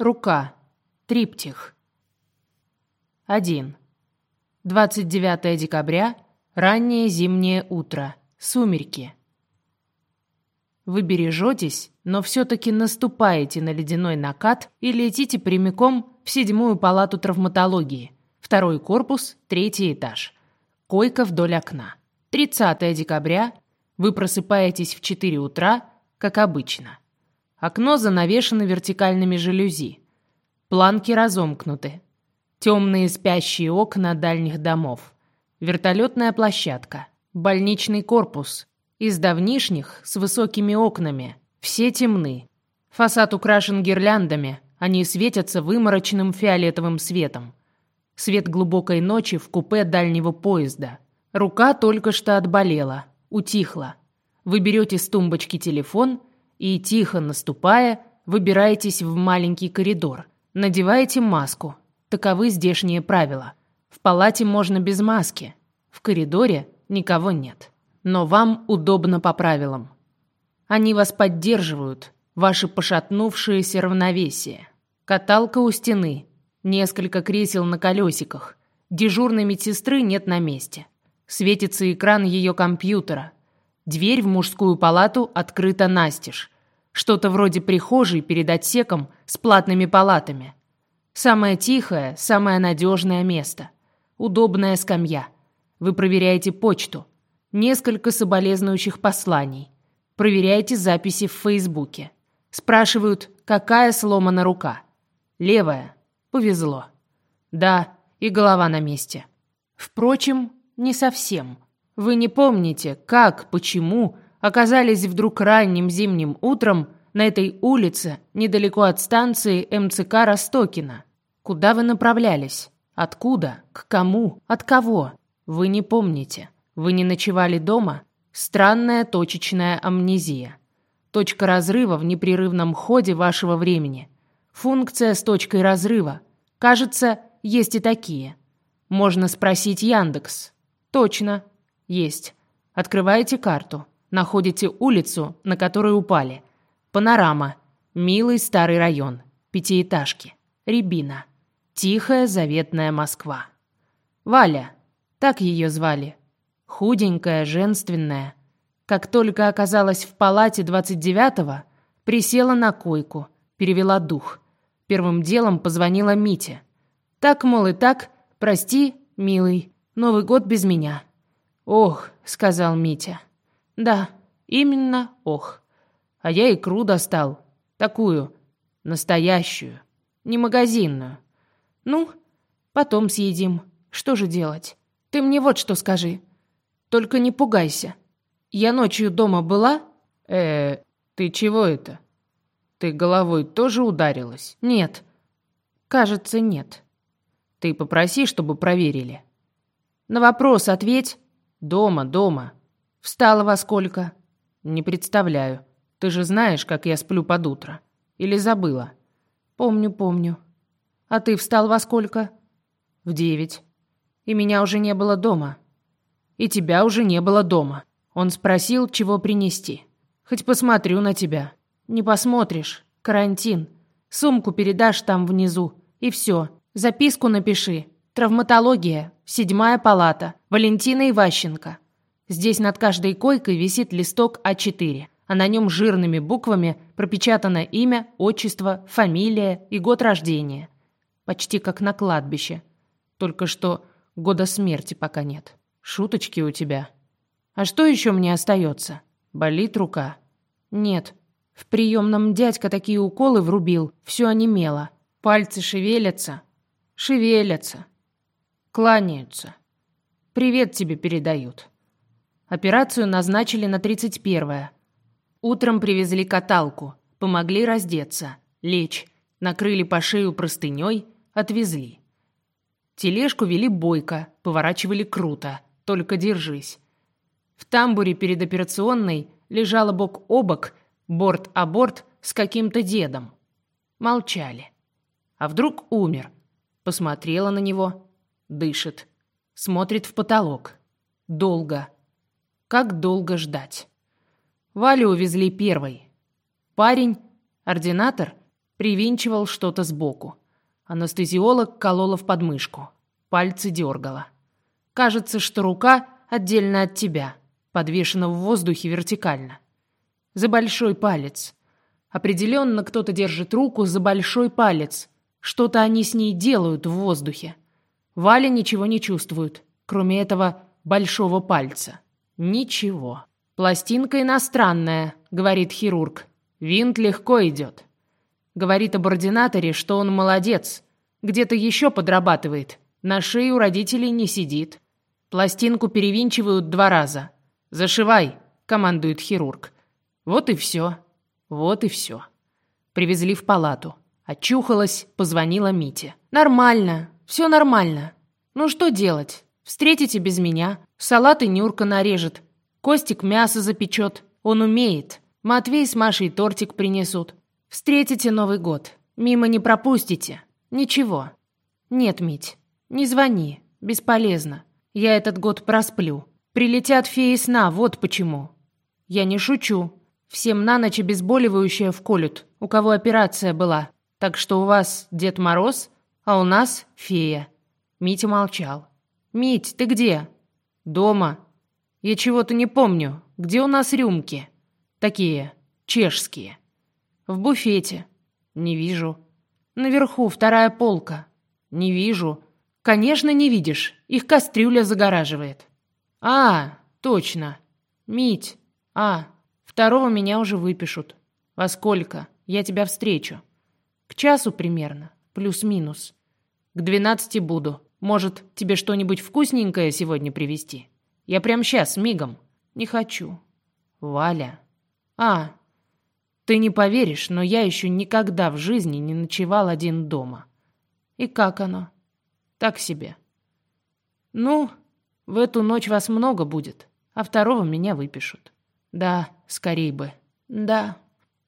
Рука. Триптих. 1. 29 декабря. Раннее зимнее утро. Сумерки. Вы бережетесь, но все-таки наступаете на ледяной накат и летите прямиком в седьмую палату травматологии. Второй корпус, третий этаж. Койка вдоль окна. 30 декабря. Вы просыпаетесь в 4 утра, как обычно. Окно занавешено вертикальными жалюзи. Планки разомкнуты. Темные спящие окна дальних домов. Вертолетная площадка. Больничный корпус. Из давнишних с высокими окнами. Все темны. Фасад украшен гирляндами. Они светятся выморочным фиолетовым светом. Свет глубокой ночи в купе дальнего поезда. Рука только что отболела. Утихла. Вы берете с тумбочки телефон и, тихо наступая, выбираетесь в маленький коридор. Надеваете маску. Таковы здешние правила. В палате можно без маски. В коридоре никого нет. Но вам удобно по правилам. Они вас поддерживают, ваше пошатнувшееся равновесие. Каталка у стены, несколько кресел на колесиках. Дежурной медсестры нет на месте. Светится экран ее компьютера. Дверь в мужскую палату открыта настежь. Что-то вроде прихожей перед отсеком с платными палатами. Самое тихое, самое надежное место. Удобная скамья. Вы проверяете почту. Несколько соболезнующих посланий. Проверяете записи в Фейсбуке. Спрашивают, какая сломана рука. Левая. Повезло. Да, и голова на месте. Впрочем, не совсем. Вы не помните, как, почему оказались вдруг ранним зимним утром на этой улице, недалеко от станции МЦК Ростокина. Куда вы направлялись? Откуда? К кому? От кого? Вы не помните. Вы не ночевали дома? Странная точечная амнезия. Точка разрыва в непрерывном ходе вашего времени. Функция с точкой разрыва. Кажется, есть и такие. Можно спросить Яндекс. Точно. Есть. Открываете карту. Находите улицу, на которой упали. Панорама. Милый старый район. Пятиэтажки. Рябина. Тихая заветная Москва. Валя. Так ее звали. Худенькая, женственная. Как только оказалась в палате 29-го, присела на койку, перевела дух. Первым делом позвонила Мите. Так, мол, и так, прости, милый, Новый год без меня. «Ох», — сказал Митя. «Да, именно ох. А я икру достал. Такую, настоящую, не магазинную. Ну, потом съедим. Что же делать? Ты мне вот что скажи. Только не пугайся. Я ночью дома была? Э, ты чего это? Ты головой тоже ударилась? Нет. Кажется, нет. Ты попроси, чтобы проверили. На вопрос ответь. Дома, дома. Встала во сколько? Не представляю. Ты же знаешь, как я сплю под утро. Или забыла? Помню, помню. А ты встал во сколько? В девять. И меня уже не было дома. И тебя уже не было дома. Он спросил, чего принести. Хоть посмотрю на тебя. Не посмотришь. Карантин. Сумку передашь там внизу. И все. Записку напиши. Травматология. Седьмая палата. Валентина Иващенко. Здесь над каждой койкой висит листок А4, а на нем жирными буквами пропечатано имя, отчество, фамилия и год рождения. Почти как на кладбище. Только что года смерти пока нет. Шуточки у тебя. А что еще мне остается? Болит рука? Нет. В приемном дядька такие уколы врубил, все онемело. Пальцы шевелятся. Шевелятся. Кланяются. Привет тебе передают. Операцию назначили на 31-е. Утром привезли каталку, помогли раздеться, лечь, накрыли по шею простыней, отвезли. Тележку вели бойко, поворачивали круто, только держись. В тамбуре перед операционной лежала бок о бок, борт о борт с каким-то дедом. Молчали. А вдруг умер? Посмотрела на него, дышит. Смотрит в потолок. Долго. Как долго ждать? Валю увезли первой. Парень, ординатор, Привинчивал что-то сбоку. Анестезиолог колола в подмышку. Пальцы дергала. Кажется, что рука отдельно от тебя, подвешена в воздухе вертикально. За большой палец. Определенно кто-то держит руку за большой палец. Что-то они с ней делают в воздухе. Валя ничего не чувствует, кроме этого большого пальца. Ничего. «Пластинка иностранная», — говорит хирург. «Винт легко идет». Говорит об ординаторе, что он молодец. Где-то еще подрабатывает. На шее у родителей не сидит. Пластинку перевинчивают два раза. «Зашивай», — командует хирург. Вот и все. Вот и все. Привезли в палату. Очухалась, позвонила Мите. «Нормально. Все нормально. Ну что делать? Встретите без меня. Салат и Нюрка нарежет. Костик мясо запечет. Он умеет. Матвей с Машей тортик принесут. Встретите Новый год. Мимо не пропустите. Ничего. Нет, Мить, не звони. Бесполезно. Я этот год просплю. Прилетят феи сна, вот почему. Я не шучу. Всем на ночь обезболивающее вколют, у кого операция была. Так что у вас Дед Мороз, а у нас фея. Митя молчал. «Мить, ты где?» «Дома», я чего-то не помню. Где у нас рюмки? Такие, чешские. В буфете. Не вижу. Наверху вторая полка. Не вижу. Конечно, не видишь. Их кастрюля загораживает. А, точно. Мить. А, второго меня уже выпишут. Во сколько? Я тебя встречу. К часу примерно. Плюс-минус. К двенадцати буду. Может, тебе что-нибудь вкусненькое сегодня привезти? Я прямо сейчас, мигом. Не хочу. Валя. А, ты не поверишь, но я еще никогда в жизни не ночевал один дома. И как оно? Так себе. Ну, в эту ночь вас много будет, а второго меня выпишут. Да, скорей бы. Да.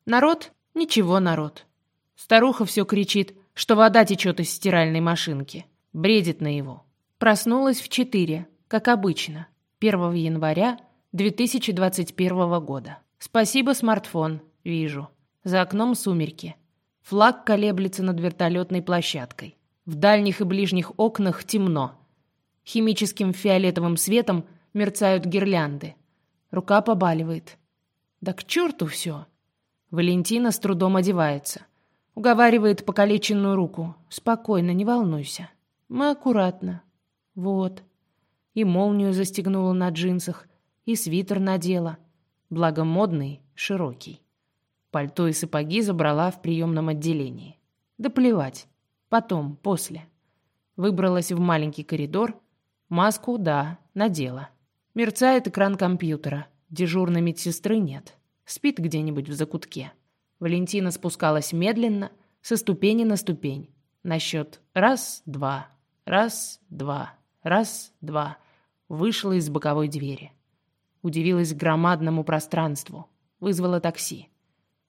Народ? Ничего, народ. Старуха все кричит, что вода течет из стиральной машинки. Бредит на его. Проснулась в четыре, как обычно. 1 января 2021 года. Спасибо, смартфон. Вижу. За окном сумерки. Флаг колеблется над вертолетной площадкой. В дальних и ближних окнах темно. Химическим фиолетовым светом мерцают гирлянды. Рука побаливает. Да к черту все. Валентина с трудом одевается. Уговаривает покалеченную руку. Спокойно, не волнуйся. Мы аккуратно. Вот и молнию застегнула на джинсах, и свитер надела, благо модный, широкий. Пальто и сапоги забрала в приемном отделении. Да плевать. Потом, после. Выбралась в маленький коридор. Маску, да, надела. Мерцает экран компьютера. Дежурной медсестры нет. Спит где-нибудь в закутке. Валентина спускалась медленно, со ступени на ступень. На счет раз, два, раз, два, раз, два вышла из боковой двери. Удивилась громадному пространству. Вызвала такси.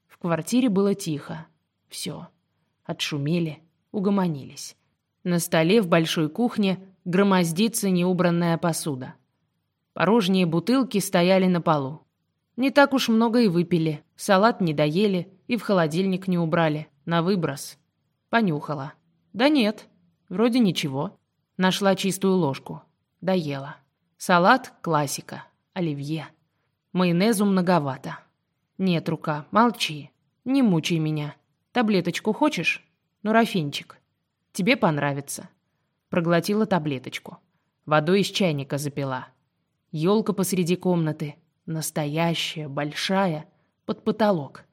В квартире было тихо. Все. Отшумели, угомонились. На столе в большой кухне громоздится неубранная посуда. Порожние бутылки стояли на полу. Не так уж много и выпили. Салат не доели и в холодильник не убрали. На выброс. Понюхала. Да нет, вроде ничего. Нашла чистую ложку. Доела. Салат – классика. Оливье. Майонезу многовато. Нет, рука, молчи. Не мучай меня. Таблеточку хочешь? Ну, рафинчик. Тебе понравится. Проглотила таблеточку. Водой из чайника запила. Елка посреди комнаты. Настоящая, большая. Под потолок.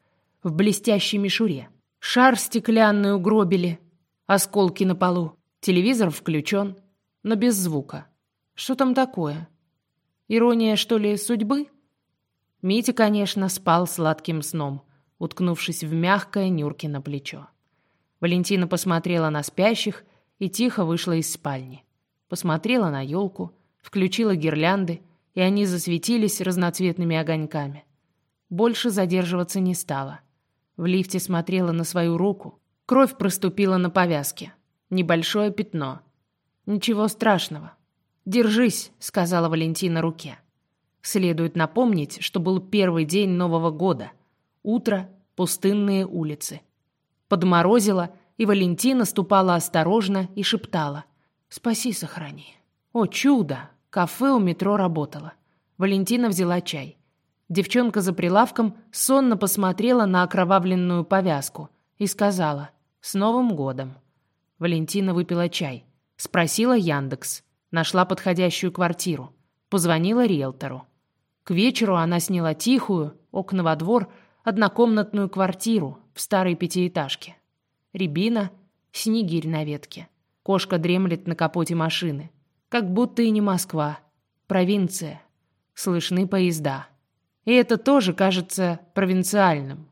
В блестящей мишуре. Шар стеклянный угробили. Осколки на полу. Телевизор включен, но без звука. Что там такое? Ирония, что ли, судьбы? Митя, конечно, спал сладким сном, уткнувшись в мягкое Нюркино плечо. Валентина посмотрела на спящих и тихо вышла из спальни. Посмотрела на елку, включила гирлянды, и они засветились разноцветными огоньками. Больше задерживаться не стала. В лифте смотрела на свою руку. Кровь проступила на повязке. Небольшое пятно. Ничего страшного. «Держись», — сказала Валентина руке. Следует напомнить, что был первый день Нового года. Утро, пустынные улицы. Подморозило, и Валентина ступала осторожно и шептала. «Спаси, сохрани». О, чудо! Кафе у метро работало. Валентина взяла чай. Девчонка за прилавком сонно посмотрела на окровавленную повязку и сказала «С Новым годом». Валентина выпила чай. Спросила Яндекс. Нашла подходящую квартиру. Позвонила риэлтору. К вечеру она сняла тихую, окна во двор, однокомнатную квартиру в старой пятиэтажке. Рябина, снегирь на ветке. Кошка дремлет на капоте машины. Как будто и не Москва. Провинция. Слышны поезда. И это тоже кажется провинциальным.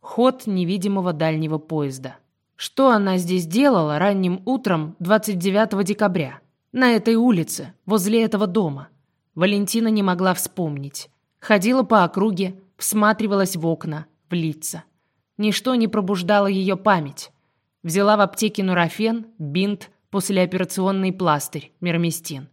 Ход невидимого дальнего поезда. Что она здесь делала ранним утром 29 декабря? На этой улице, возле этого дома. Валентина не могла вспомнить. Ходила по округе, всматривалась в окна, в лица. Ничто не пробуждало ее память. Взяла в аптеке нурофен, бинт, послеоперационный пластырь, мирмистин.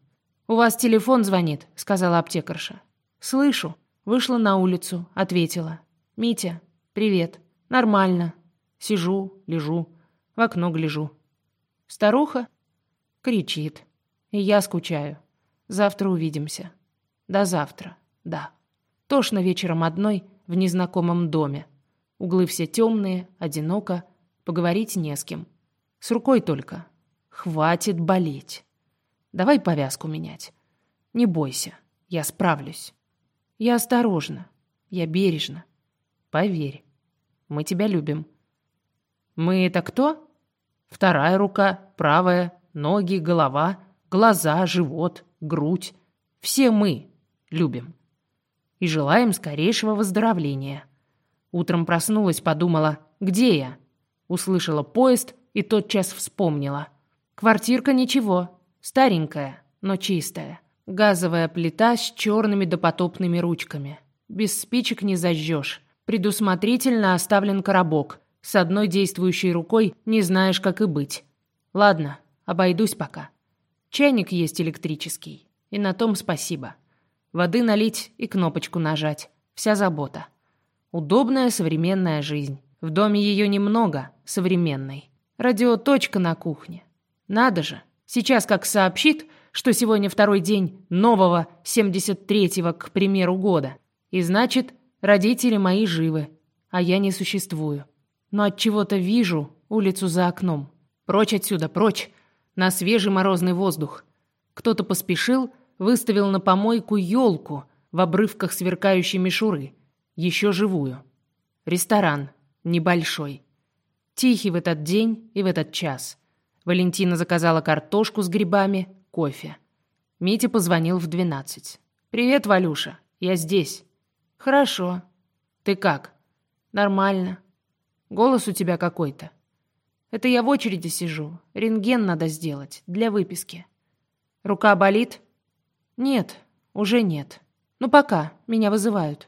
«У вас телефон звонит», — сказала аптекарша. «Слышу». Вышла на улицу, ответила. «Митя, привет. Нормально. Сижу, лежу, в окно гляжу». Старуха кричит. И я скучаю. Завтра увидимся. До завтра, да. Тошно вечером одной в незнакомом доме. Углы все темные, одиноко, поговорить не с кем. С рукой только. Хватит болеть. Давай повязку менять. Не бойся, я справлюсь. Я осторожно, я бережно. Поверь, мы тебя любим. Мы это кто? Вторая рука, правая, ноги, голова, глаза, живот, грудь. Все мы любим. И желаем скорейшего выздоровления. Утром проснулась, подумала, где я? Услышала поезд и тотчас вспомнила. Квартирка ничего, старенькая, но чистая. Газовая плита с черными допотопными ручками. Без спичек не зажжешь. Предусмотрительно оставлен коробок. С одной действующей рукой не знаешь, как и быть. Ладно, обойдусь пока. Чайник есть электрический. И на том спасибо. Воды налить и кнопочку нажать. Вся забота. Удобная современная жизнь. В доме ее немного, современной. Радиоточка на кухне. Надо же. Сейчас как сообщит, что сегодня второй день нового 73-го, к примеру, года. И значит, родители мои живы, а я не существую. Но от чего-то вижу улицу за окном. Прочь отсюда, прочь на свежий морозный воздух. Кто-то поспешил, выставил на помойку елку в обрывках сверкающей мишуры, еще живую. Ресторан, небольшой. Тихий в этот день и в этот час. Валентина заказала картошку с грибами, кофе. Митя позвонил в двенадцать. «Привет, Валюша, я здесь». «Хорошо. Ты как?» «Нормально. Голос у тебя какой-то». Это я в очереди сижу. Рентген надо сделать для выписки. Рука болит? Нет, уже нет. Ну пока, меня вызывают.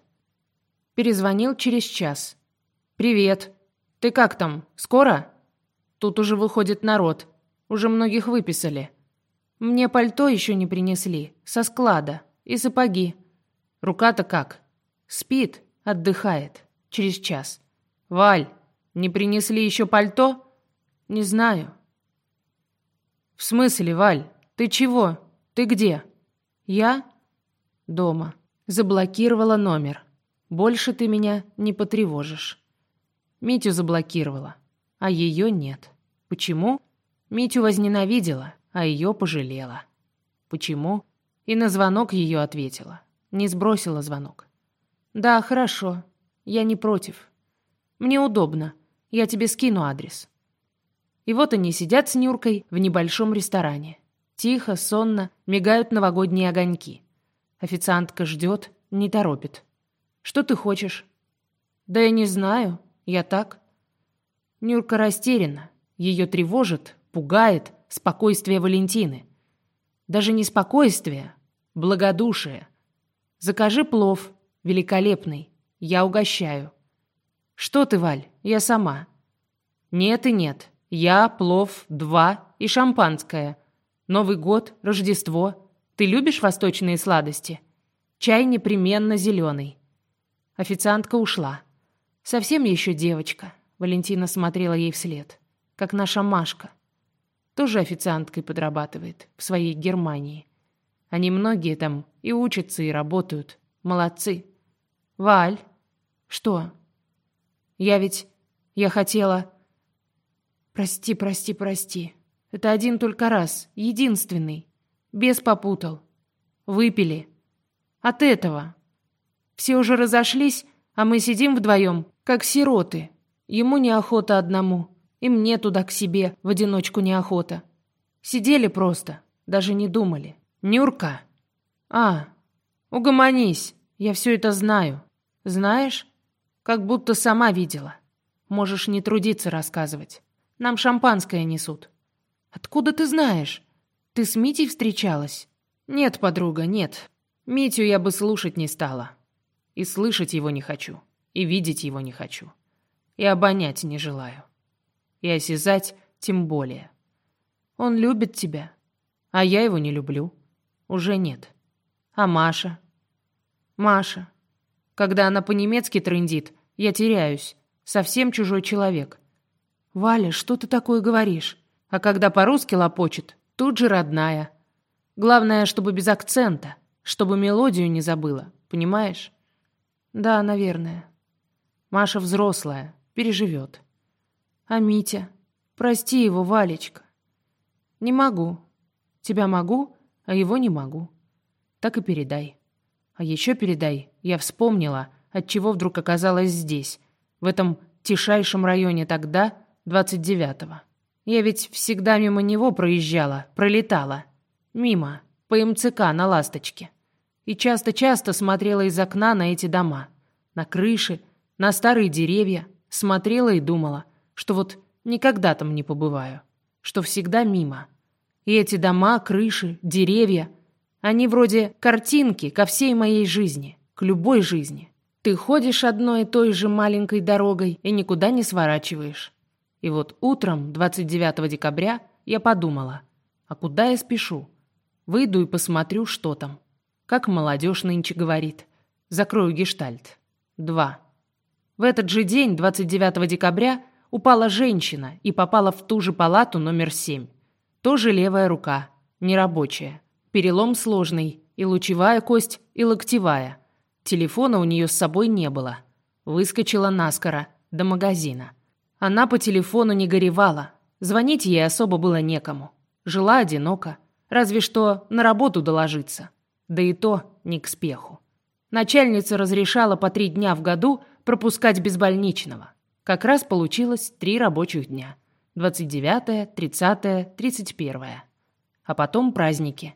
Перезвонил через час. Привет. Ты как там? Скоро? Тут уже выходит народ. Уже многих выписали. Мне пальто еще не принесли, со склада, и сапоги. Рука-то как? Спит, отдыхает. Через час. Валь, не принесли еще пальто? «Не знаю». «В смысле, Валь? Ты чего? Ты где?» «Я?» «Дома. Заблокировала номер. Больше ты меня не потревожишь». Митю заблокировала, а ее нет. Почему? Митю возненавидела, а ее пожалела. Почему? И на звонок ее ответила. Не сбросила звонок. «Да, хорошо. Я не против. Мне удобно. Я тебе скину адрес». И вот они сидят с Нюркой в небольшом ресторане. Тихо, сонно, мигают новогодние огоньки. Официантка ждет, не торопит. «Что ты хочешь?» «Да я не знаю. Я так». Нюрка растеряна. Ее тревожит, пугает спокойствие Валентины. Даже не спокойствие, благодушие. «Закажи плов. Великолепный. Я угощаю». «Что ты, Валь? Я сама». «Нет и нет. Я, плов, два и шампанское. Новый год, Рождество. Ты любишь восточные сладости? Чай непременно зеленый. Официантка ушла. Совсем еще девочка. Валентина смотрела ей вслед. Как наша Машка. Тоже официанткой подрабатывает в своей Германии. Они многие там и учатся, и работают. Молодцы. Валь. Что? Я ведь... Я хотела... Прости, прости, прости. Это один только раз. Единственный. Бес попутал. Выпили. От этого. Все уже разошлись, а мы сидим вдвоем, как сироты. Ему неохота одному, и мне туда к себе в одиночку неохота. Сидели просто, даже не думали. Нюрка. А, угомонись, я все это знаю. Знаешь? Как будто сама видела. Можешь не трудиться рассказывать. Нам шампанское несут. Откуда ты знаешь? Ты с Митей встречалась? Нет, подруга, нет. Митю я бы слушать не стала. И слышать его не хочу. И видеть его не хочу. И обонять не желаю. И осязать тем более. Он любит тебя. А я его не люблю. Уже нет. А Маша? Маша. Когда она по-немецки трындит, я теряюсь. Совсем чужой человек. Валя, что ты такое говоришь? А когда по-русски лопочет, тут же родная. Главное, чтобы без акцента, чтобы мелодию не забыла, понимаешь? Да, наверное. Маша взрослая, переживет. А Митя? Прости его, Валечка. Не могу. Тебя могу, а его не могу. Так и передай. А еще передай, я вспомнила, от чего вдруг оказалась здесь, в этом тишайшем районе тогда, 29-го. Я ведь всегда мимо него проезжала, пролетала. Мимо, по МЦК на «Ласточке». И часто-часто смотрела из окна на эти дома. На крыши, на старые деревья. Смотрела и думала, что вот никогда там не побываю. Что всегда мимо. И эти дома, крыши, деревья, они вроде картинки ко всей моей жизни, к любой жизни. Ты ходишь одной и той же маленькой дорогой и никуда не сворачиваешь. И вот утром 29 декабря я подумала, а куда я спешу? Выйду и посмотрю, что там. Как молодежь нынче говорит. Закрою гештальт. 2. В этот же день, 29 декабря, упала женщина и попала в ту же палату номер 7. Тоже левая рука, нерабочая. Перелом сложный, и лучевая кость, и локтевая. Телефона у нее с собой не было. Выскочила наскоро, до магазина. Она по телефону не горевала. Звонить ей особо было некому. Жила одиноко. Разве что на работу доложиться. Да и то не к спеху. Начальница разрешала по три дня в году пропускать безбольничного. Как раз получилось три рабочих дня. 29, 30, 31. А потом праздники.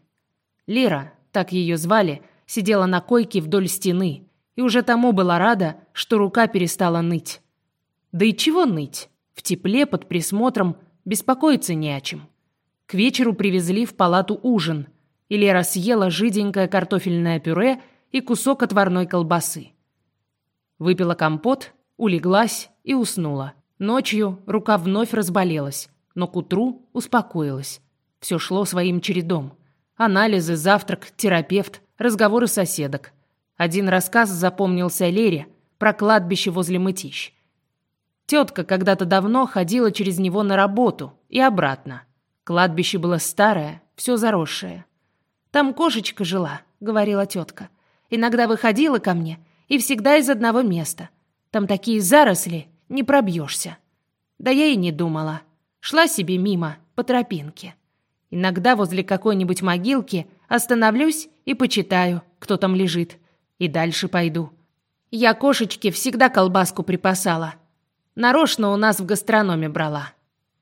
Лера, так ее звали, сидела на койке вдоль стены и уже тому была рада, что рука перестала ныть. Да и чего ныть? В тепле, под присмотром, беспокоиться не о чем. К вечеру привезли в палату ужин, и Лера съела жиденькое картофельное пюре и кусок отварной колбасы. Выпила компот, улеглась и уснула. Ночью рука вновь разболелась, но к утру успокоилась. Все шло своим чередом. Анализы, завтрак, терапевт, разговоры соседок. Один рассказ запомнился Лере про кладбище возле Мытищ. Тетка когда-то давно ходила через него на работу и обратно. Кладбище было старое, все заросшее. «Там кошечка жила», — говорила тетка. «Иногда выходила ко мне, и всегда из одного места. Там такие заросли, не пробьешься. Да я и не думала. Шла себе мимо, по тропинке. Иногда возле какой-нибудь могилки остановлюсь и почитаю, кто там лежит. И дальше пойду. Я кошечке всегда колбаску припасала. Нарочно у нас в гастрономе брала.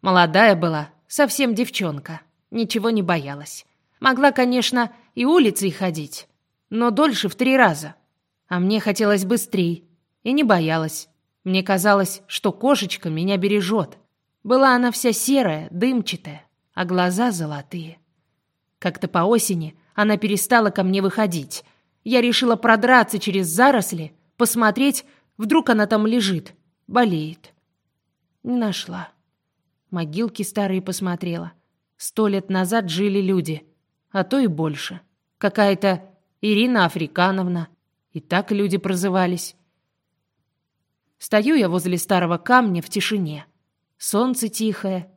Молодая была, совсем девчонка. Ничего не боялась. Могла, конечно, и улицей ходить, но дольше в три раза. А мне хотелось быстрей. И не боялась. Мне казалось, что кошечка меня бережет. Была она вся серая, дымчатая, а глаза золотые. Как-то по осени она перестала ко мне выходить. Я решила продраться через заросли, посмотреть, вдруг она там лежит, болеет. Не нашла. Могилки старые посмотрела. Сто лет назад жили люди, а то и больше. Какая-то Ирина Африкановна. И так люди прозывались. Стою я возле старого камня в тишине. Солнце тихое.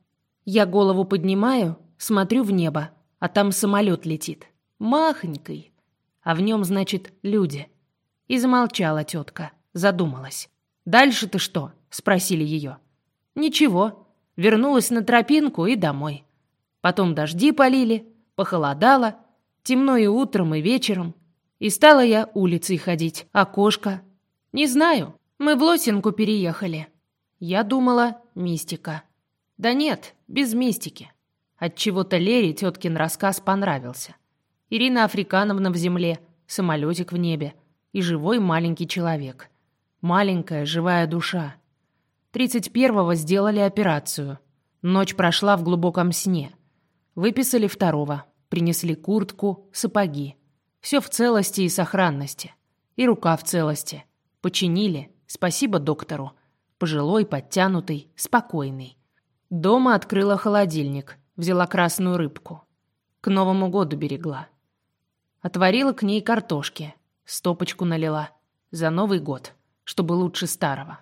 Я голову поднимаю, смотрю в небо, а там самолет летит. Махонький. А в нем, значит, люди. И замолчала тетка, задумалась. «Дальше ты что?» — спросили ее. «Ничего. Вернулась на тропинку и домой. Потом дожди полили, похолодало, темно и утром, и вечером. И стала я улицей ходить, окошко. Не знаю, мы в Лосинку переехали. Я думала, мистика. Да нет, без мистики. От чего то Лере теткин рассказ понравился. Ирина Африкановна в земле, самолетик в небе и живой маленький человек. Маленькая живая душа. 31-го сделали операцию. Ночь прошла в глубоком сне. Выписали второго. Принесли куртку, сапоги. Все в целости и сохранности. И рука в целости. Починили. Спасибо доктору. Пожилой, подтянутый, спокойный. Дома открыла холодильник. Взяла красную рыбку. К Новому году берегла. Отварила к ней картошки. Стопочку налила. За Новый год. Чтобы лучше старого.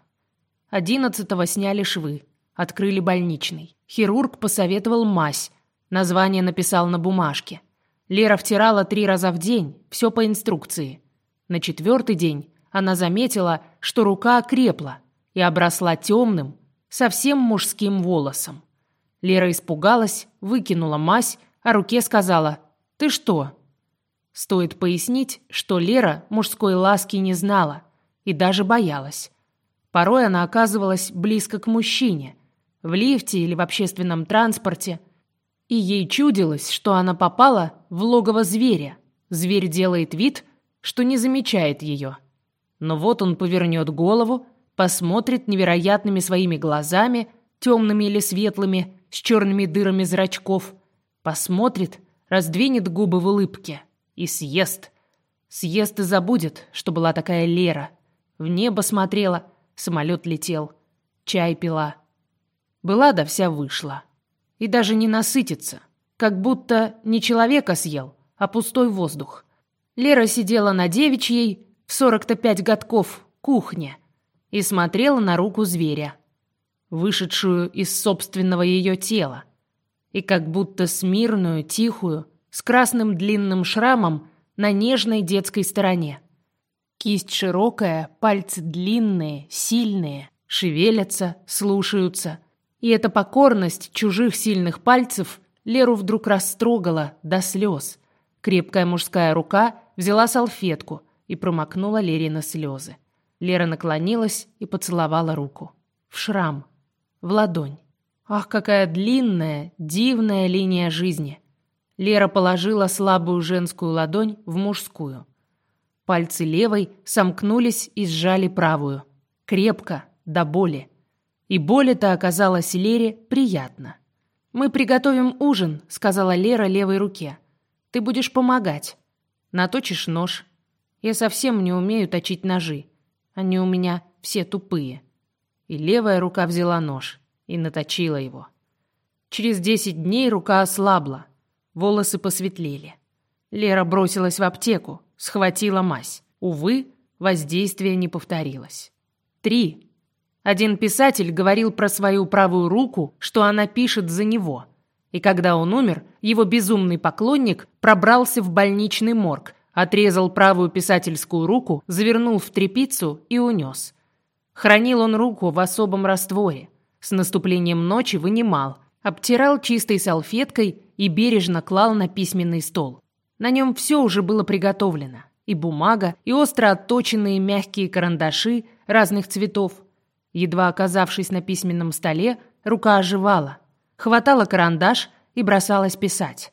Одиннадцатого сняли швы. Открыли больничный. Хирург посоветовал мазь. Название написал на бумажке. Лера втирала три раза в день, все по инструкции. На четвертый день она заметила, что рука окрепла и обросла темным, совсем мужским волосом. Лера испугалась, выкинула мазь, а руке сказала «Ты что?». Стоит пояснить, что Лера мужской ласки не знала и даже боялась. Порой она оказывалась близко к мужчине, в лифте или в общественном транспорте – и ей чудилось, что она попала в логово зверя. Зверь делает вид, что не замечает ее. Но вот он повернет голову, посмотрит невероятными своими глазами, темными или светлыми, с черными дырами зрачков, посмотрит, раздвинет губы в улыбке и съест. Съест и забудет, что была такая Лера. В небо смотрела, самолет летел, чай пила. Была да вся вышла и даже не насытиться, как будто не человека съел, а пустой воздух. Лера сидела на девичьей в 45 годков кухне и смотрела на руку зверя, вышедшую из собственного ее тела, и как будто смирную, тихую, с красным длинным шрамом на нежной детской стороне. Кисть широкая, пальцы длинные, сильные, шевелятся, слушаются — и эта покорность чужих сильных пальцев Леру вдруг растрогала до слез. Крепкая мужская рука взяла салфетку и промокнула Лерины слезы. Лера наклонилась и поцеловала руку. В шрам. В ладонь. Ах, какая длинная, дивная линия жизни. Лера положила слабую женскую ладонь в мужскую. Пальцы левой сомкнулись и сжали правую. Крепко, до боли. И боль эта оказалась Лере приятна. «Мы приготовим ужин», — сказала Лера левой руке. «Ты будешь помогать. Наточишь нож. Я совсем не умею точить ножи. Они у меня все тупые». И левая рука взяла нож и наточила его. Через десять дней рука ослабла, волосы посветлели. Лера бросилась в аптеку, схватила мазь. Увы, воздействие не повторилось. Три один писатель говорил про свою правую руку, что она пишет за него. И когда он умер, его безумный поклонник пробрался в больничный морг, отрезал правую писательскую руку, завернул в тряпицу и унес. Хранил он руку в особом растворе. С наступлением ночи вынимал, обтирал чистой салфеткой и бережно клал на письменный стол. На нем все уже было приготовлено. И бумага, и остро отточенные мягкие карандаши разных цветов, Едва оказавшись на письменном столе, рука оживала, хватала карандаш и бросалась писать.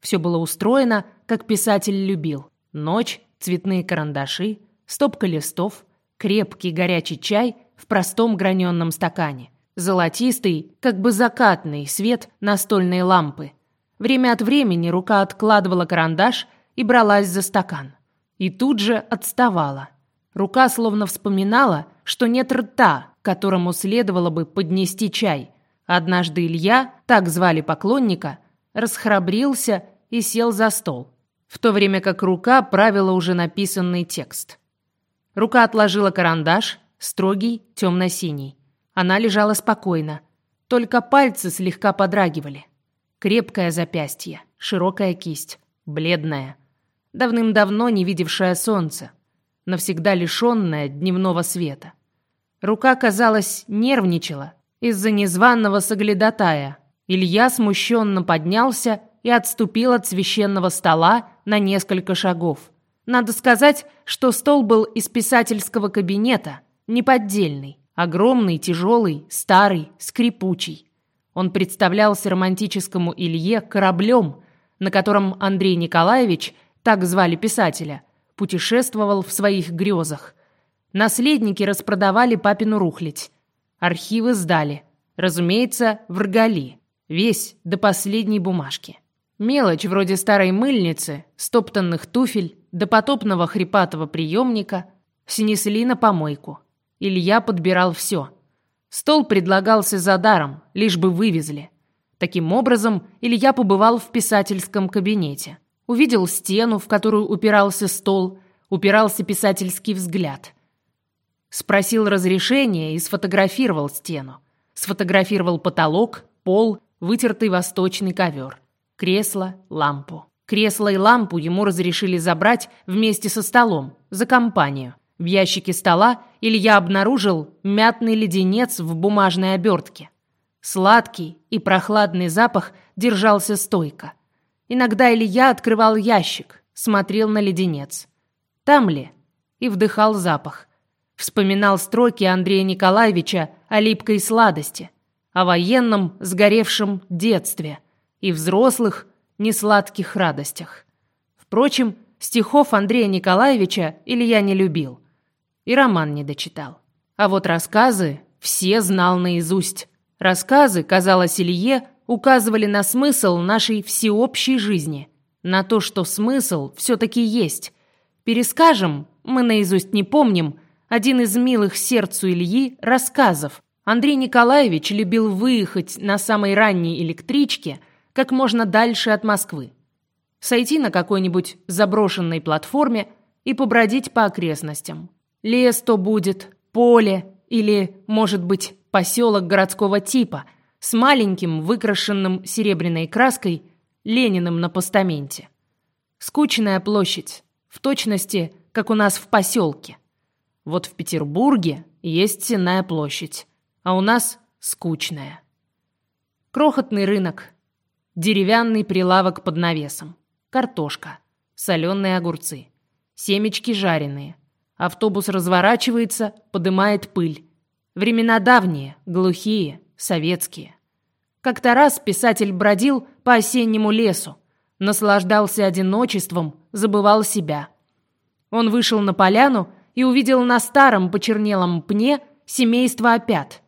Все было устроено, как писатель любил. Ночь, цветные карандаши, стопка листов, крепкий горячий чай в простом граненном стакане, золотистый, как бы закатный свет настольной лампы. Время от времени рука откладывала карандаш и бралась за стакан. И тут же отставала. Рука словно вспоминала, что нет рта, которому следовало бы поднести чай. Однажды Илья, так звали поклонника, расхрабрился и сел за стол, в то время как рука правила уже написанный текст. Рука отложила карандаш, строгий, темно-синий. Она лежала спокойно, только пальцы слегка подрагивали. Крепкое запястье, широкая кисть, бледная, давным-давно не видевшая солнца, навсегда лишенная дневного света. Рука, казалось, нервничала из-за незваного соглядатая. Илья смущенно поднялся и отступил от священного стола на несколько шагов. Надо сказать, что стол был из писательского кабинета, неподдельный, огромный, тяжелый, старый, скрипучий. Он представлялся романтическому Илье кораблем, на котором Андрей Николаевич, так звали писателя, путешествовал в своих грезах. Наследники распродавали папину рухлядь. Архивы сдали. Разумеется, в Ргали. Весь до последней бумажки. Мелочь вроде старой мыльницы, стоптанных туфель, допотопного хрипатого приемника снесли на помойку. Илья подбирал все. Стол предлагался за даром, лишь бы вывезли. Таким образом, Илья побывал в писательском кабинете. Увидел стену, в которую упирался стол, упирался писательский взгляд. Спросил разрешения и сфотографировал стену. Сфотографировал потолок, пол, вытертый восточный ковер кресло, лампу. Кресло и лампу ему разрешили забрать вместе со столом, за компанию. В ящике стола Илья обнаружил мятный леденец в бумажной обертке. Сладкий и прохладный запах держался стойко. Иногда Илья открывал ящик, смотрел на леденец. Там ли? И вдыхал запах. Вспоминал строки Андрея Николаевича о липкой сладости, о военном сгоревшем детстве – и взрослых, несладких радостях. Впрочем, стихов Андрея Николаевича Илья не любил. И роман не дочитал. А вот рассказы все знал наизусть. Рассказы, казалось Илье, указывали на смысл нашей всеобщей жизни, на то, что смысл все-таки есть. Перескажем, мы наизусть не помним, один из милых сердцу Ильи рассказов. Андрей Николаевич любил выехать на самой ранней электричке – как можно дальше от Москвы. Сойти на какой-нибудь заброшенной платформе и побродить по окрестностям. Лес то будет, поле или, может быть, поселок городского типа с маленьким выкрашенным серебряной краской Лениным на постаменте. Скучная площадь, в точности, как у нас в поселке. Вот в Петербурге есть Сенная площадь, а у нас скучная. Крохотный рынок, Деревянный прилавок под навесом. Картошка. Соленые огурцы. Семечки жареные. Автобус разворачивается, подымает пыль. Времена давние, глухие, советские. Как-то раз писатель бродил по осеннему лесу, наслаждался одиночеством, забывал себя. Он вышел на поляну и увидел на старом почернелом пне семейство опят.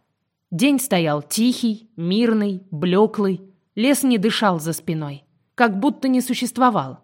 День стоял тихий, мирный, блеклый. Лес не дышал за спиной, как будто не существовал.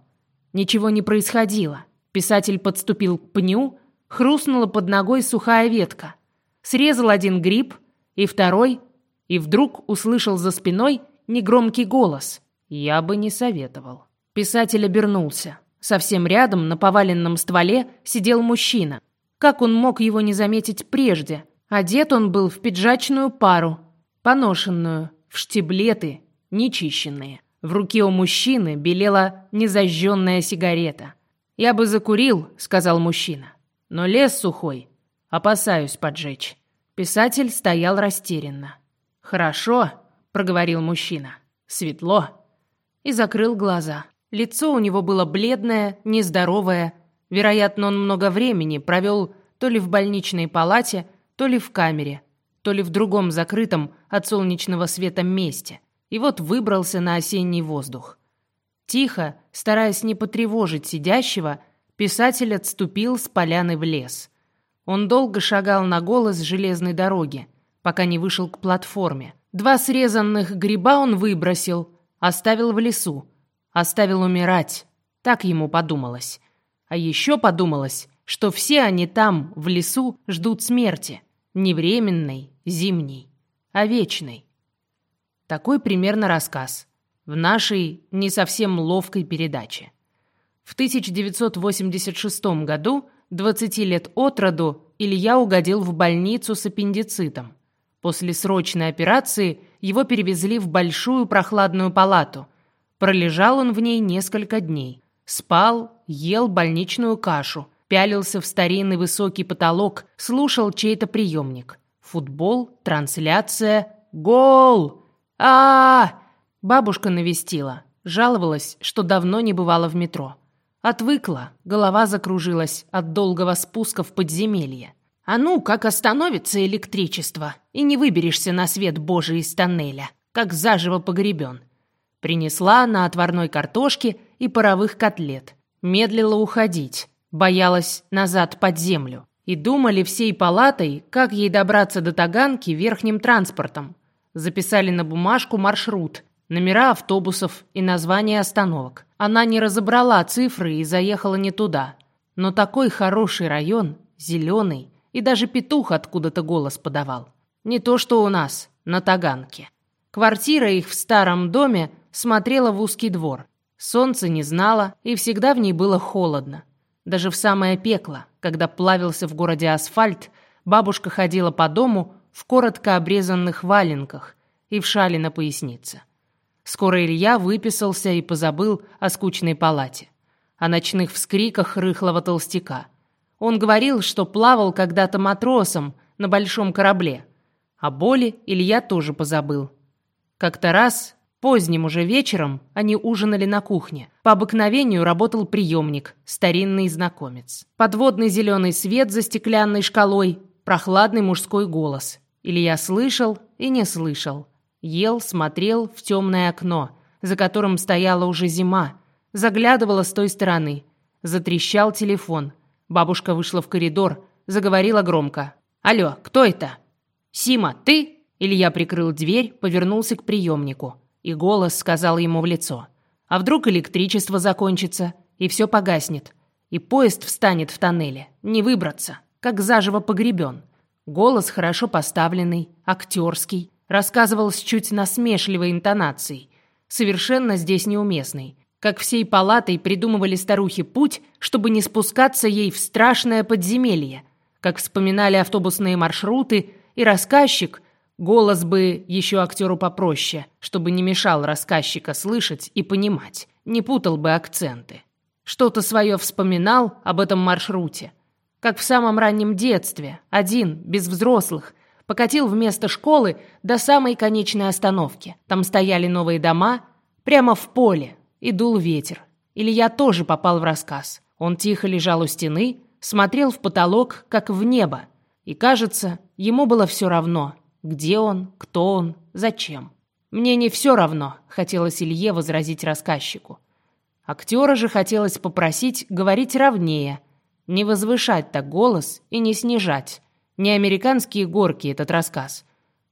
Ничего не происходило. Писатель подступил к пню, хрустнула под ногой сухая ветка. Срезал один гриб, и второй, и вдруг услышал за спиной негромкий голос. «Я бы не советовал». Писатель обернулся. Совсем рядом, на поваленном стволе, сидел мужчина. Как он мог его не заметить прежде? Одет он был в пиджачную пару, поношенную, в штиблеты, нечищенные. В руке у мужчины белела незажженная сигарета. «Я бы закурил», — сказал мужчина. «Но лес сухой. Опасаюсь поджечь». Писатель стоял растерянно. «Хорошо», — проговорил мужчина. «Светло». И закрыл глаза. Лицо у него было бледное, нездоровое. Вероятно, он много времени провел то ли в больничной палате, то ли в камере, то ли в другом закрытом от солнечного света месте и вот выбрался на осенний воздух. Тихо, стараясь не потревожить сидящего, писатель отступил с поляны в лес. Он долго шагал на голос железной дороги, пока не вышел к платформе. Два срезанных гриба он выбросил, оставил в лесу, оставил умирать. Так ему подумалось. А еще подумалось, что все они там, в лесу, ждут смерти. Не временной, зимней, а вечной. Такой примерно рассказ в нашей не совсем ловкой передаче. В 1986 году, 20 лет от роду, Илья угодил в больницу с аппендицитом. После срочной операции его перевезли в большую прохладную палату. Пролежал он в ней несколько дней. Спал, ел больничную кашу, пялился в старинный высокий потолок, слушал чей-то приемник. Футбол, трансляция, гол! а, -а, -а Бабушка навестила, жаловалась, что давно не бывала в метро. Отвыкла, голова закружилась от долгого спуска в подземелье. А ну, как остановится электричество, и не выберешься на свет Божий из тоннеля, как заживо погребен. Принесла на отварной картошке и паровых котлет. Медлила уходить, боялась назад под землю. И думали всей палатой, как ей добраться до Таганки верхним транспортом. Записали на бумажку маршрут, номера автобусов и названия остановок. Она не разобрала цифры и заехала не туда. Но такой хороший район, зеленый, и даже петух откуда-то голос подавал. Не то что у нас, на Таганке. Квартира их в старом доме смотрела в узкий двор. Солнца не знала, и всегда в ней было холодно. Даже в самое пекло, когда плавился в городе асфальт, бабушка ходила по дому в коротко обрезанных валенках и в шале на пояснице. Скоро Илья выписался и позабыл о скучной палате, о ночных вскриках рыхлого толстяка. Он говорил, что плавал когда-то матросом на большом корабле. О боли Илья тоже позабыл. Как-то раз, поздним уже вечером, они ужинали на кухне. По обыкновению работал приемник, старинный знакомец. Подводный зеленый свет за стеклянной шкалой, прохладный мужской голос. Илья слышал и не слышал. Ел, смотрел в темное окно, за которым стояла уже зима. Заглядывала с той стороны. Затрещал телефон. Бабушка вышла в коридор, заговорила громко. «Алло, кто это?» «Сима, ты?» Илья прикрыл дверь, повернулся к приемнику. И голос сказал ему в лицо. «А вдруг электричество закончится, и все погаснет, и поезд встанет в тоннеле, не выбраться, как заживо погребен». Голос хорошо поставленный, актерский, рассказывал с чуть насмешливой интонацией, совершенно здесь неуместный. Как всей палатой придумывали старухи путь, чтобы не спускаться ей в страшное подземелье. Как вспоминали автобусные маршруты, и рассказчик, голос бы еще актеру попроще, чтобы не мешал рассказчика слышать и понимать, не путал бы акценты. Что-то свое вспоминал об этом маршруте. Как в самом раннем детстве, один, без взрослых, покатил вместо школы до самой конечной остановки. Там стояли новые дома, прямо в поле, и дул ветер. Илья тоже попал в рассказ. Он тихо лежал у стены, смотрел в потолок, как в небо. И, кажется, ему было все равно, где он, кто он, зачем. «Мне не все равно», — хотелось Илье возразить рассказчику. Актера же хотелось попросить говорить ровнее, не возвышать так голос и не снижать, не американские горки этот рассказ.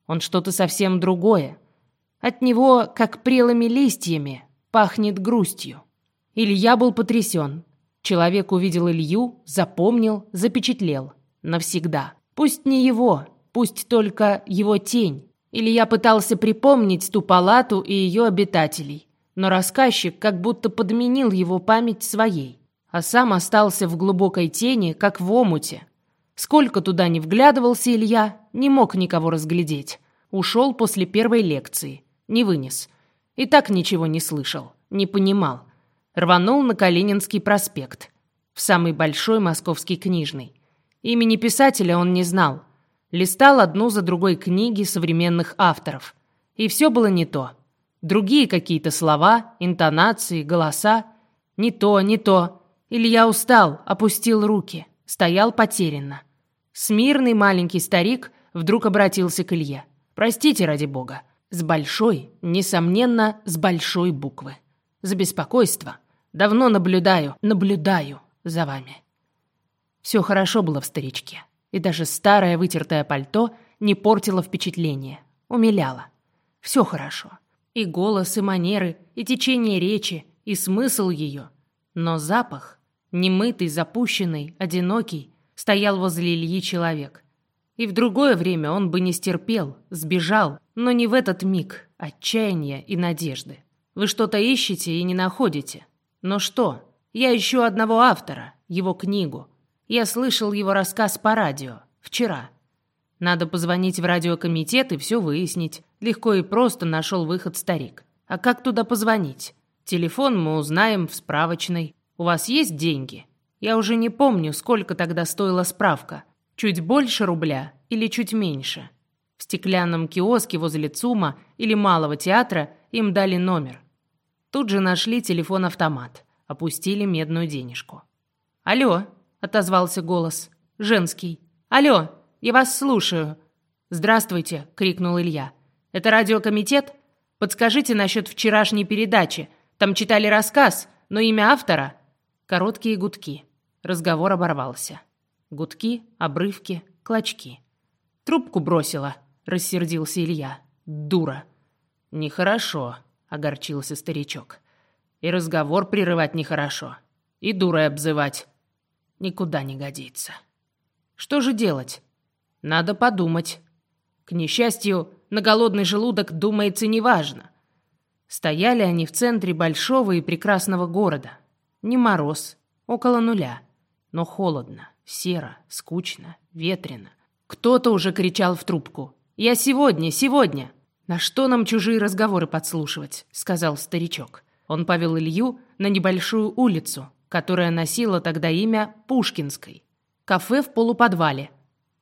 Он что-то совсем другое. От него, как прелыми листьями, пахнет грустью. Илья был потрясен. Человек увидел Илью, запомнил, запечатлел. Навсегда. Пусть не его, пусть только его тень. Илья пытался припомнить ту палату и ее обитателей. Но рассказчик как будто подменил его память своей. А сам остался в глубокой тени, как в омуте, Сколько туда не вглядывался Илья, не мог никого разглядеть. Ушел после первой лекции. Не вынес. И так ничего не слышал, не понимал. Рванул на Калининский проспект. В самый большой московский книжный. Имени писателя он не знал. Листал одну за другой книги современных авторов. И все было не то. Другие какие-то слова, интонации, голоса. Не то, не то. Илья устал, опустил руки. Стоял потерянно. Смирный маленький старик вдруг обратился к Илье. «Простите, ради бога. С большой, несомненно, с большой буквы. За беспокойство. Давно наблюдаю, наблюдаю за вами». Все хорошо было в старичке. И даже старое вытертое пальто не портило впечатление. Умиляло. Все хорошо. И голос, и манеры, и течение речи, и смысл ее. Но запах, немытый, запущенный, одинокий, стоял возле Ильи человек. И в другое время он бы не стерпел, сбежал, но не в этот миг отчаяния и надежды. Вы что-то ищете и не находите. Но что? Я ищу одного автора, его книгу. Я слышал его рассказ по радио. Вчера. Надо позвонить в радиокомитет и все выяснить. Легко и просто нашел выход старик. А как туда позвонить? Телефон мы узнаем в справочной. У вас есть деньги? Я уже не помню, сколько тогда стоила справка. Чуть больше рубля или чуть меньше. В стеклянном киоске возле ЦУМа или Малого театра им дали номер. Тут же нашли телефон-автомат. Опустили медную денежку. «Алло!» — отозвался голос. Женский. «Алло! Я вас слушаю!» «Здравствуйте!» — крикнул Илья. «Это радиокомитет? Подскажите насчет вчерашней передачи. Там читали рассказ, но имя автора...» Короткие гудки. Разговор оборвался. Гудки, обрывки, клочки. «Трубку бросила», — рассердился Илья. «Дура». «Нехорошо», — огорчился старичок. «И разговор прерывать нехорошо. И дурой обзывать. Никуда не годится». «Что же делать?» «Надо подумать». К несчастью, на голодный желудок думается неважно. Стояли они в центре большого и прекрасного города. Не мороз, около нуля, но холодно, серо, скучно, ветрено. Кто-то уже кричал в трубку. «Я сегодня, сегодня!» «На что нам чужие разговоры подслушивать?» — сказал старичок. Он повел Илью на небольшую улицу, которая носила тогда имя Пушкинской. Кафе в полуподвале.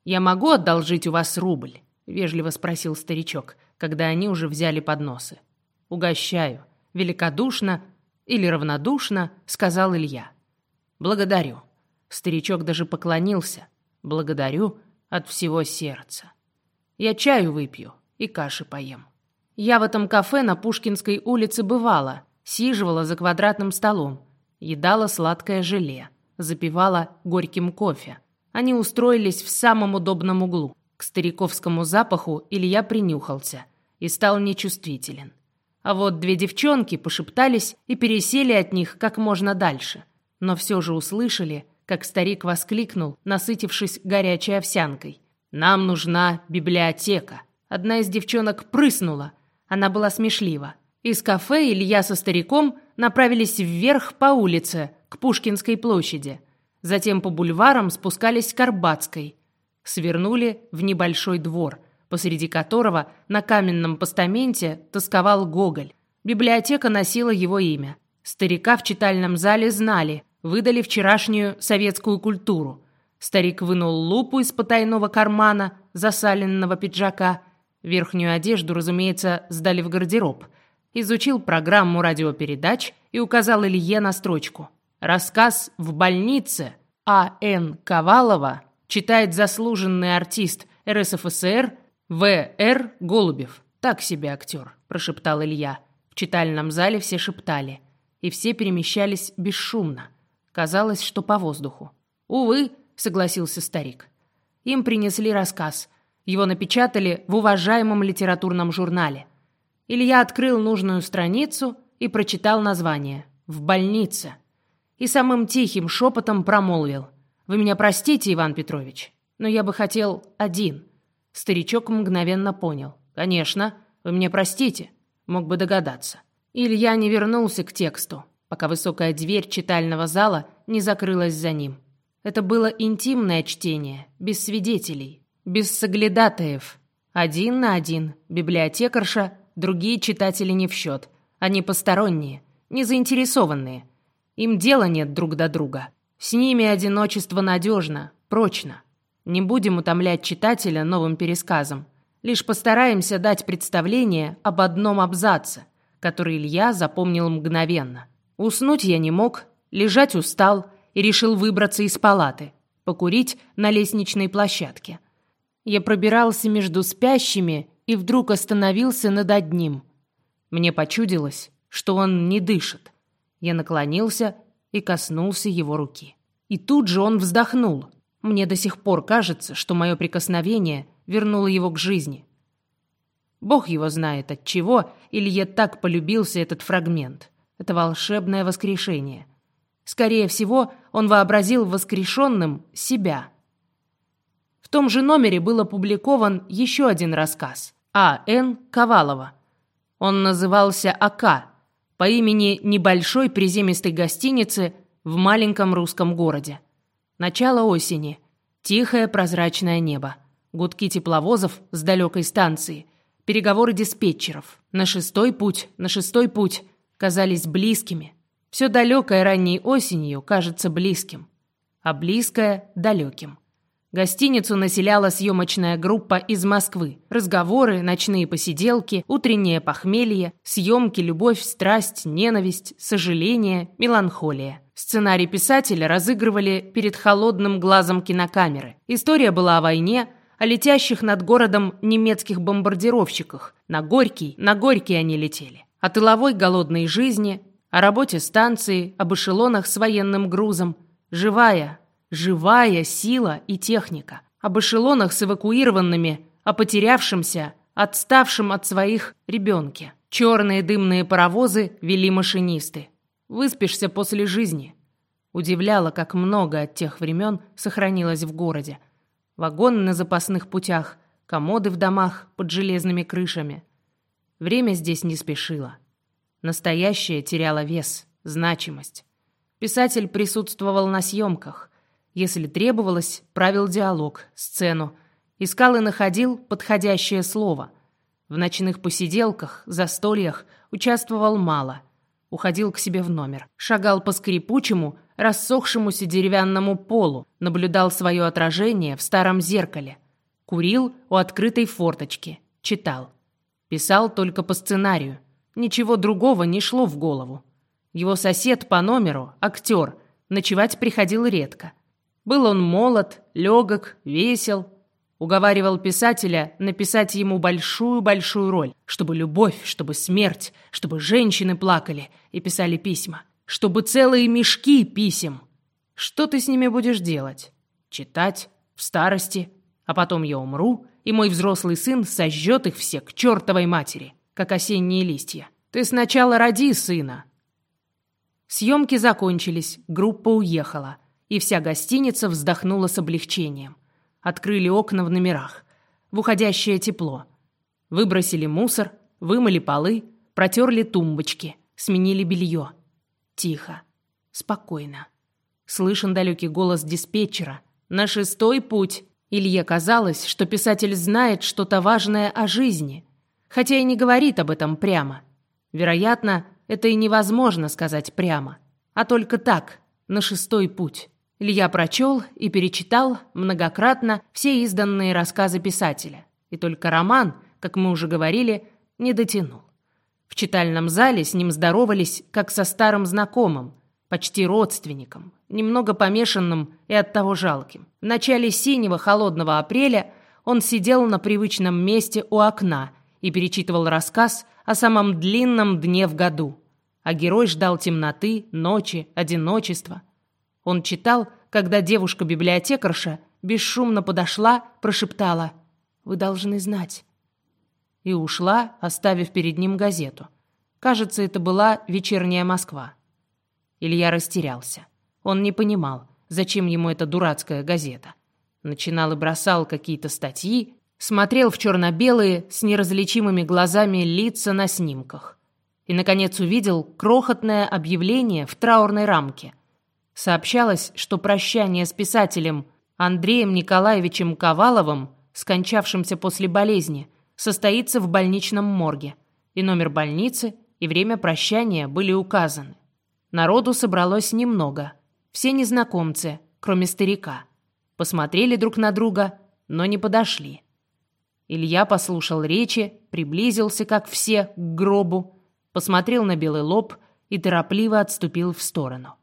«Я могу одолжить у вас рубль?» — вежливо спросил старичок, когда они уже взяли подносы. «Угощаю. Великодушно или равнодушно», — сказал Илья. «Благодарю». Старичок даже поклонился. «Благодарю от всего сердца. Я чаю выпью и каши поем». Я в этом кафе на Пушкинской улице бывала, сиживала за квадратным столом, едала сладкое желе, запивала горьким кофе. Они устроились в самом удобном углу. К стариковскому запаху Илья принюхался и стал нечувствителен. А вот две девчонки пошептались и пересели от них как можно дальше. Но все же услышали, как старик воскликнул, насытившись горячей овсянкой. «Нам нужна библиотека». Одна из девчонок прыснула. Она была смешлива. Из кафе Илья со стариком направились вверх по улице, к Пушкинской площади. Затем по бульварам спускались к Арбатской. Свернули в небольшой двор, посреди которого на каменном постаменте тосковал Гоголь. Библиотека носила его имя. Старика в читальном зале знали, выдали вчерашнюю советскую культуру. Старик вынул лупу из потайного кармана засаленного пиджака. Верхнюю одежду, разумеется, сдали в гардероб – изучил программу радиопередач и указал Илье на строчку. Рассказ «В больнице» А.Н. Ковалова читает заслуженный артист РСФСР В.Р. Голубев. «Так себе актер», – прошептал Илья. В читальном зале все шептали. И все перемещались бесшумно. Казалось, что по воздуху. «Увы», – согласился старик. Им принесли рассказ. Его напечатали в уважаемом литературном журнале – Илья открыл нужную страницу и прочитал название «В больнице». И самым тихим шепотом промолвил «Вы меня простите, Иван Петрович, но я бы хотел один». Старичок мгновенно понял «Конечно, вы меня простите», мог бы догадаться. Илья не вернулся к тексту, пока высокая дверь читального зала не закрылась за ним. Это было интимное чтение, без свидетелей, без соглядатаев. Один на один библиотекарша Другие читатели не в счет. Они посторонние, не заинтересованные. Им дела нет друг до друга. С ними одиночество надежно, прочно. Не будем утомлять читателя новым пересказом. Лишь постараемся дать представление об одном абзаце, который Илья запомнил мгновенно. Уснуть я не мог, лежать устал и решил выбраться из палаты, покурить на лестничной площадке. Я пробирался между спящими и вдруг остановился над одним. Мне почудилось, что он не дышит. Я наклонился и коснулся его руки. И тут же он вздохнул. Мне до сих пор кажется, что мое прикосновение вернуло его к жизни. Бог его знает от чего Илье так полюбился этот фрагмент. Это волшебное воскрешение. Скорее всего, он вообразил воскрешенным себя. В том же номере был опубликован еще один рассказ. А.Н. Ковалова. Он назывался АК по имени небольшой приземистой гостиницы в маленьком русском городе. Начало осени. Тихое прозрачное небо. Гудки тепловозов с далекой станции. Переговоры диспетчеров. На шестой путь, на шестой путь. Казались близкими. Все далекое ранней осенью кажется близким. А близкое – далеким. Гостиницу населяла съемочная группа из Москвы. Разговоры, ночные посиделки, утреннее похмелье, съемки, любовь, страсть, ненависть, сожаление, меланхолия. Сценарий писателя разыгрывали перед холодным глазом кинокамеры. История была о войне, о летящих над городом немецких бомбардировщиках. На Горький, на Горький они летели. О тыловой голодной жизни, о работе станции, об эшелонах с военным грузом. Живая, Живая сила и техника. Об эшелонах с эвакуированными, о потерявшемся, отставшем от своих ребенке. Черные дымные паровозы вели машинисты. Выспишься после жизни. Удивляло, как много от тех времен сохранилось в городе. Вагоны на запасных путях, комоды в домах под железными крышами. Время здесь не спешило. Настоящее теряло вес, значимость. Писатель присутствовал на съемках, если требовалось, правил диалог, сцену. Искал и находил подходящее слово. В ночных посиделках, застольях участвовал мало. Уходил к себе в номер. Шагал по скрипучему, рассохшемуся деревянному полу, наблюдал свое отражение в старом зеркале. Курил у открытой форточки. Читал. Писал только по сценарию. Ничего другого не шло в голову. Его сосед по номеру, актер, ночевать приходил редко. Был он молод, легок, весел. Уговаривал писателя написать ему большую-большую роль, чтобы любовь, чтобы смерть, чтобы женщины плакали и писали письма, чтобы целые мешки писем. Что ты с ними будешь делать? Читать? В старости? А потом я умру, и мой взрослый сын сожжет их все к чертовой матери, как осенние листья. Ты сначала роди сына. Съемки закончились, группа уехала и вся гостиница вздохнула с облегчением. Открыли окна в номерах. В уходящее тепло. Выбросили мусор, вымыли полы, протерли тумбочки, сменили белье. Тихо, спокойно. Слышен далекий голос диспетчера. «На шестой путь!» Илье казалось, что писатель знает что-то важное о жизни, хотя и не говорит об этом прямо. Вероятно, это и невозможно сказать прямо, а только так, на шестой путь. Илья прочел и перечитал многократно все изданные рассказы писателя. И только роман, как мы уже говорили, не дотянул. В читальном зале с ним здоровались, как со старым знакомым, почти родственником, немного помешанным и оттого жалким. В начале синего холодного апреля он сидел на привычном месте у окна и перечитывал рассказ о самом длинном дне в году. А герой ждал темноты, ночи, одиночества – он читал, когда девушка-библиотекарша бесшумно подошла, прошептала «Вы должны знать». И ушла, оставив перед ним газету. Кажется, это была «Вечерняя Москва». Илья растерялся. Он не понимал, зачем ему эта дурацкая газета. Начинал и бросал какие-то статьи, смотрел в черно-белые с неразличимыми глазами лица на снимках. И, наконец, увидел крохотное объявление в траурной рамке – Сообщалось, что прощание с писателем Андреем Николаевичем Коваловым, скончавшимся после болезни, состоится в больничном морге, и номер больницы, и время прощания были указаны. Народу собралось немного, все незнакомцы, кроме старика. Посмотрели друг на друга, но не подошли. Илья послушал речи, приблизился, как все, к гробу, посмотрел на белый лоб и торопливо отступил в сторону.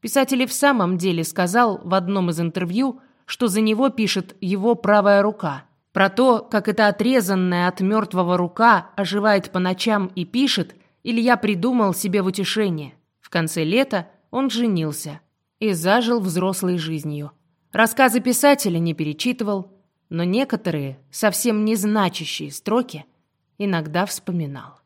Писатель и в самом деле сказал в одном из интервью, что за него пишет его правая рука. Про то, как эта отрезанная от мертвого рука оживает по ночам и пишет, Илья придумал себе в утешение. В конце лета он женился и зажил взрослой жизнью. Рассказы писателя не перечитывал, но некоторые, совсем незначащие строки иногда вспоминал.